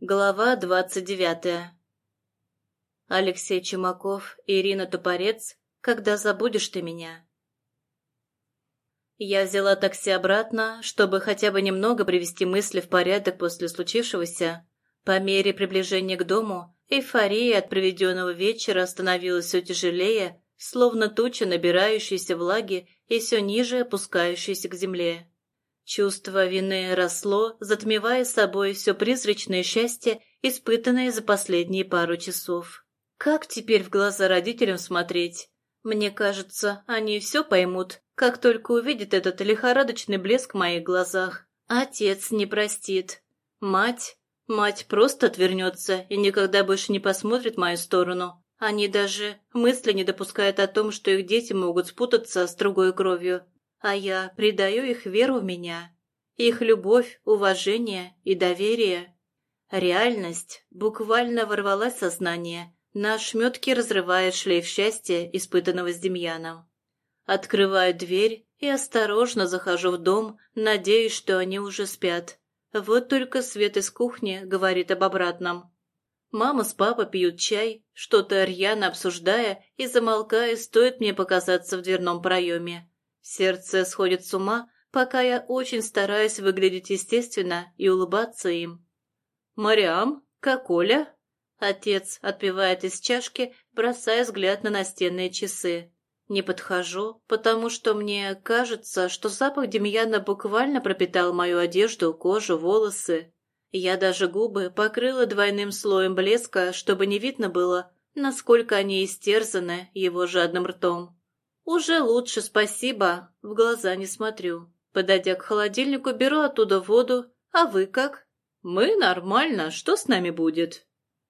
Глава двадцать девятая Алексей Чумаков Ирина Тупорец «Когда забудешь ты меня?» Я взяла такси обратно, чтобы хотя бы немного привести мысли в порядок после случившегося. По мере приближения к дому эйфория от проведенного вечера становилась все тяжелее, словно туча набирающейся влаги и все ниже опускающейся к земле. Чувство вины росло, затмевая собой все призрачное счастье, испытанное за последние пару часов. Как теперь в глаза родителям смотреть? Мне кажется, они все поймут, как только увидят этот лихорадочный блеск в моих глазах. Отец не простит. Мать? Мать просто отвернется и никогда больше не посмотрит в мою сторону. Они даже мысли не допускают о том, что их дети могут спутаться с другой кровью а я предаю их веру в меня, их любовь, уважение и доверие. Реальность буквально ворвалась в сознание, на ошметке разрывая шлейф счастья, испытанного с Демьяном. Открываю дверь и осторожно захожу в дом, надеясь, что они уже спят. Вот только свет из кухни говорит об обратном. Мама с папой пьют чай, что-то рьяно обсуждая и замолкая, стоит мне показаться в дверном проеме. Сердце сходит с ума, пока я очень стараюсь выглядеть естественно и улыбаться им. «Мариам, как Оля?» Отец отпивает из чашки, бросая взгляд на настенные часы. Не подхожу, потому что мне кажется, что запах Демьяна буквально пропитал мою одежду, кожу, волосы. Я даже губы покрыла двойным слоем блеска, чтобы не видно было, насколько они истерзаны его жадным ртом. «Уже лучше, спасибо. В глаза не смотрю. Подойдя к холодильнику, беру оттуда воду. А вы как?» «Мы нормально. Что с нами будет?»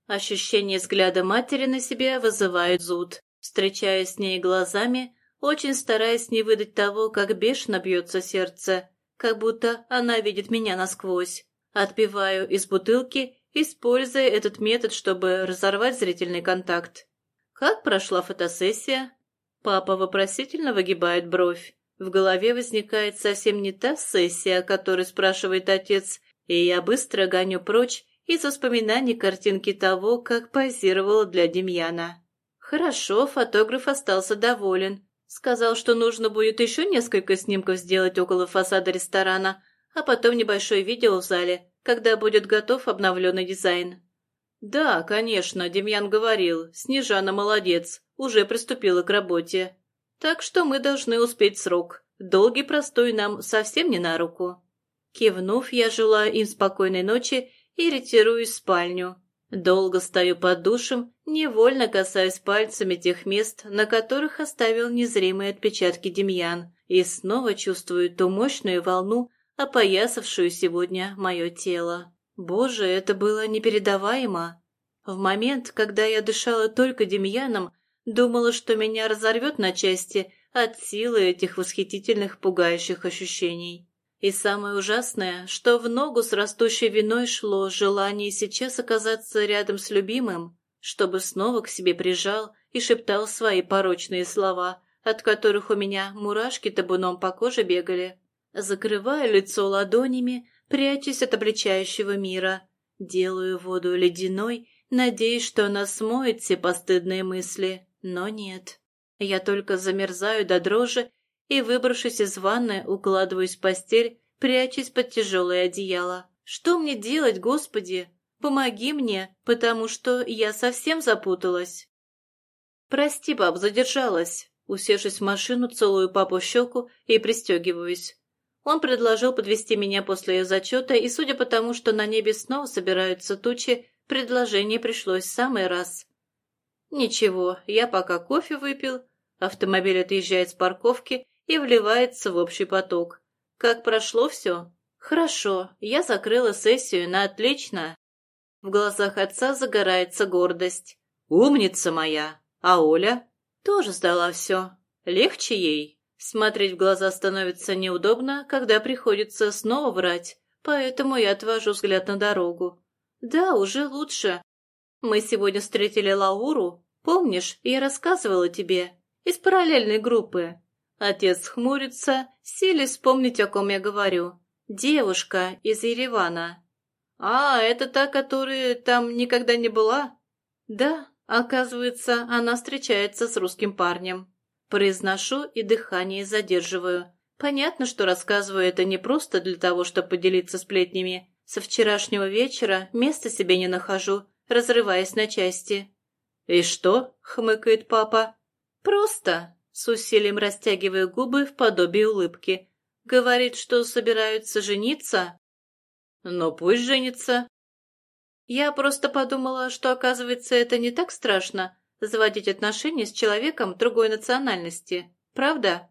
Ощущение взгляда матери на себя вызывает зуд. Встречаясь с ней глазами, очень стараясь не выдать того, как бешено бьется сердце, как будто она видит меня насквозь. Отпиваю из бутылки, используя этот метод, чтобы разорвать зрительный контакт. «Как прошла фотосессия?» Папа вопросительно выгибает бровь. В голове возникает совсем не та сессия, о которой спрашивает отец, и я быстро гоню прочь из воспоминаний картинки того, как позировала для Демьяна. Хорошо, фотограф остался доволен. Сказал, что нужно будет еще несколько снимков сделать около фасада ресторана, а потом небольшое видео в зале, когда будет готов обновленный дизайн. Да, конечно, Демьян говорил, Снежана молодец, уже приступила к работе. Так что мы должны успеть срок. Долгий простой нам совсем не на руку. Кивнув, я желаю им спокойной ночи и ретируюсь в спальню. Долго стою под душем, невольно касаюсь пальцами тех мест, на которых оставил незримые отпечатки Демьян, и снова чувствую ту мощную волну, опоясавшую сегодня мое тело. Боже, это было непередаваемо. В момент, когда я дышала только Демьяном, Думала, что меня разорвет на части от силы этих восхитительных пугающих ощущений. И самое ужасное, что в ногу с растущей виной шло желание сейчас оказаться рядом с любимым, чтобы снова к себе прижал и шептал свои порочные слова, от которых у меня мурашки табуном по коже бегали. Закрываю лицо ладонями, прячусь от обличающего мира. Делаю воду ледяной, надеясь, что она смоет все постыдные мысли. Но нет. Я только замерзаю до дрожи и, выбравшись из ванны, укладываюсь в постель, прячась под тяжелое одеяло. Что мне делать, Господи? Помоги мне, потому что я совсем запуталась. Прости, баб, задержалась. Усевшись в машину, целую папу в щеку и пристегиваюсь. Он предложил подвести меня после ее зачета, и, судя по тому, что на небе снова собираются тучи, предложение пришлось в самый раз. Ничего, я пока кофе выпил, автомобиль отъезжает с парковки и вливается в общий поток. Как прошло все? Хорошо, я закрыла сессию на отлично. В глазах отца загорается гордость. Умница моя! А Оля? Тоже сдала все. Легче ей. Смотреть в глаза становится неудобно, когда приходится снова врать, поэтому я отвожу взгляд на дорогу. Да, уже лучше. Мы сегодня встретили Лауру. Помнишь, я рассказывала тебе? Из параллельной группы. Отец хмурится, силясь вспомнить, о ком я говорю. Девушка из Еревана. А, это та, которая там никогда не была? Да, оказывается, она встречается с русским парнем. Произношу и дыхание задерживаю. Понятно, что рассказываю это не просто для того, чтобы поделиться сплетнями. Со вчерашнего вечера места себе не нахожу, разрываясь на части. «И что?» — хмыкает папа. «Просто!» — с усилием растягивая губы в подобии улыбки. «Говорит, что собираются жениться?» «Но пусть женится». Я просто подумала, что, оказывается, это не так страшно — заводить отношения с человеком другой национальности. Правда?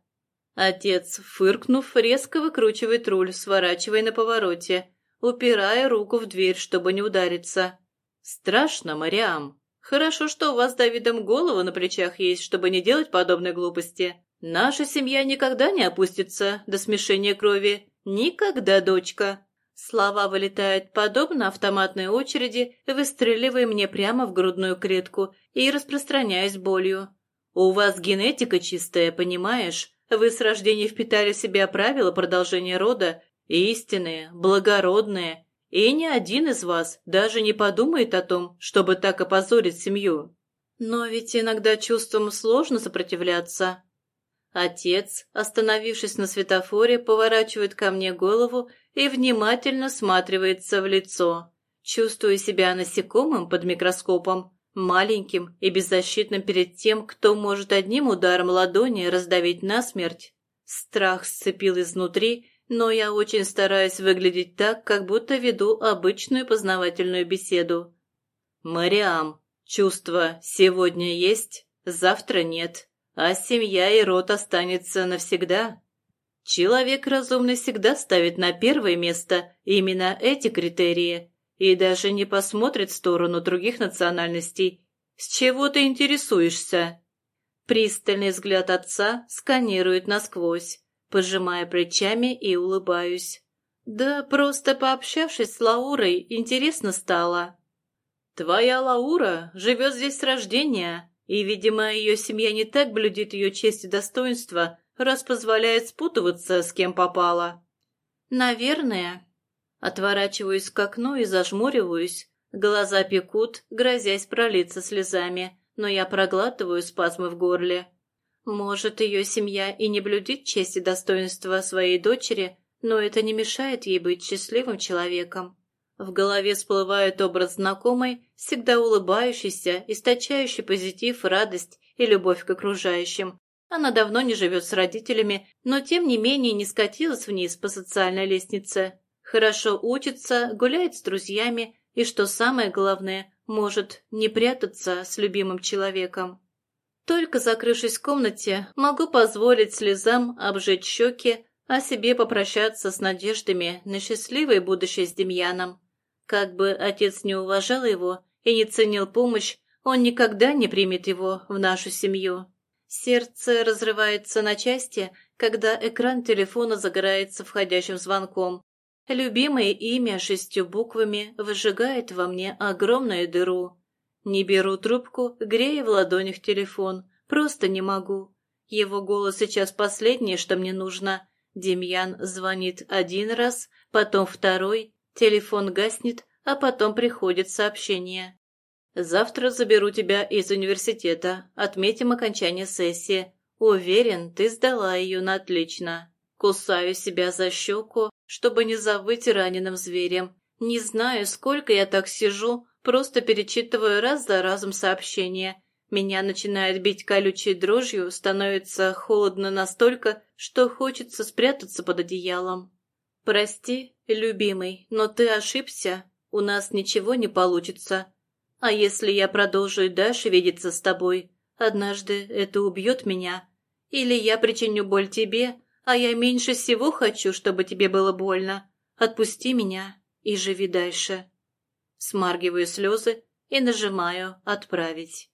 Отец, фыркнув, резко выкручивает руль, сворачивая на повороте упирая руку в дверь, чтобы не удариться. «Страшно, Мариам. Хорошо, что у вас с Давидом голова на плечах есть, чтобы не делать подобной глупости. Наша семья никогда не опустится до смешения крови. Никогда, дочка!» Слова вылетают подобно автоматной очереди, выстреливая мне прямо в грудную клетку и распространяясь болью. «У вас генетика чистая, понимаешь? Вы с рождения впитали в себя правила продолжения рода истинные, благородные, и ни один из вас даже не подумает о том, чтобы так опозорить семью. Но ведь иногда чувствам сложно сопротивляться. Отец, остановившись на светофоре, поворачивает ко мне голову и внимательно сматривается в лицо. Чувствую себя насекомым под микроскопом, маленьким и беззащитным перед тем, кто может одним ударом ладони раздавить насмерть. Страх сцепил изнутри но я очень стараюсь выглядеть так, как будто веду обычную познавательную беседу. «Мариам, чувства сегодня есть, завтра нет, а семья и род останется навсегда. Человек разумный всегда ставит на первое место именно эти критерии и даже не посмотрит в сторону других национальностей. С чего ты интересуешься?» Пристальный взгляд отца сканирует насквозь пожимая плечами и улыбаюсь. Да просто пообщавшись с Лаурой, интересно стало. Твоя Лаура живет здесь с рождения, и, видимо, ее семья не так блюдет ее честь и достоинство, раз позволяет спутываться с кем попало. Наверное. Отворачиваюсь к окну и зажмуриваюсь. Глаза пекут, грозясь пролиться слезами, но я проглатываю спазмы в горле. Может, ее семья и не блюдит честь и достоинства своей дочери, но это не мешает ей быть счастливым человеком. В голове всплывает образ знакомой, всегда улыбающейся, источающей позитив, радость и любовь к окружающим. Она давно не живет с родителями, но тем не менее не скатилась вниз по социальной лестнице. Хорошо учится, гуляет с друзьями и, что самое главное, может не прятаться с любимым человеком. Только закрывшись в комнате, могу позволить слезам обжечь щеки, а себе попрощаться с надеждами на счастливое будущее с Демьяном. Как бы отец не уважал его и не ценил помощь, он никогда не примет его в нашу семью. Сердце разрывается на части, когда экран телефона загорается входящим звонком. Любимое имя шестью буквами выжигает во мне огромную дыру. Не беру трубку, грея в ладонях телефон. Просто не могу. Его голос сейчас последнее, что мне нужно. Демьян звонит один раз, потом второй, телефон гаснет, а потом приходит сообщение. «Завтра заберу тебя из университета. Отметим окончание сессии. Уверен, ты сдала ее на отлично. Кусаю себя за щеку, чтобы не завыть раненым зверем. Не знаю, сколько я так сижу, Просто перечитываю раз за разом сообщения. Меня начинает бить колючей дрожью, становится холодно настолько, что хочется спрятаться под одеялом. «Прости, любимый, но ты ошибся. У нас ничего не получится. А если я продолжу и дальше видеться с тобой, однажды это убьет меня. Или я причиню боль тебе, а я меньше всего хочу, чтобы тебе было больно. Отпусти меня и живи дальше». Смаргиваю слезы и нажимаю «Отправить».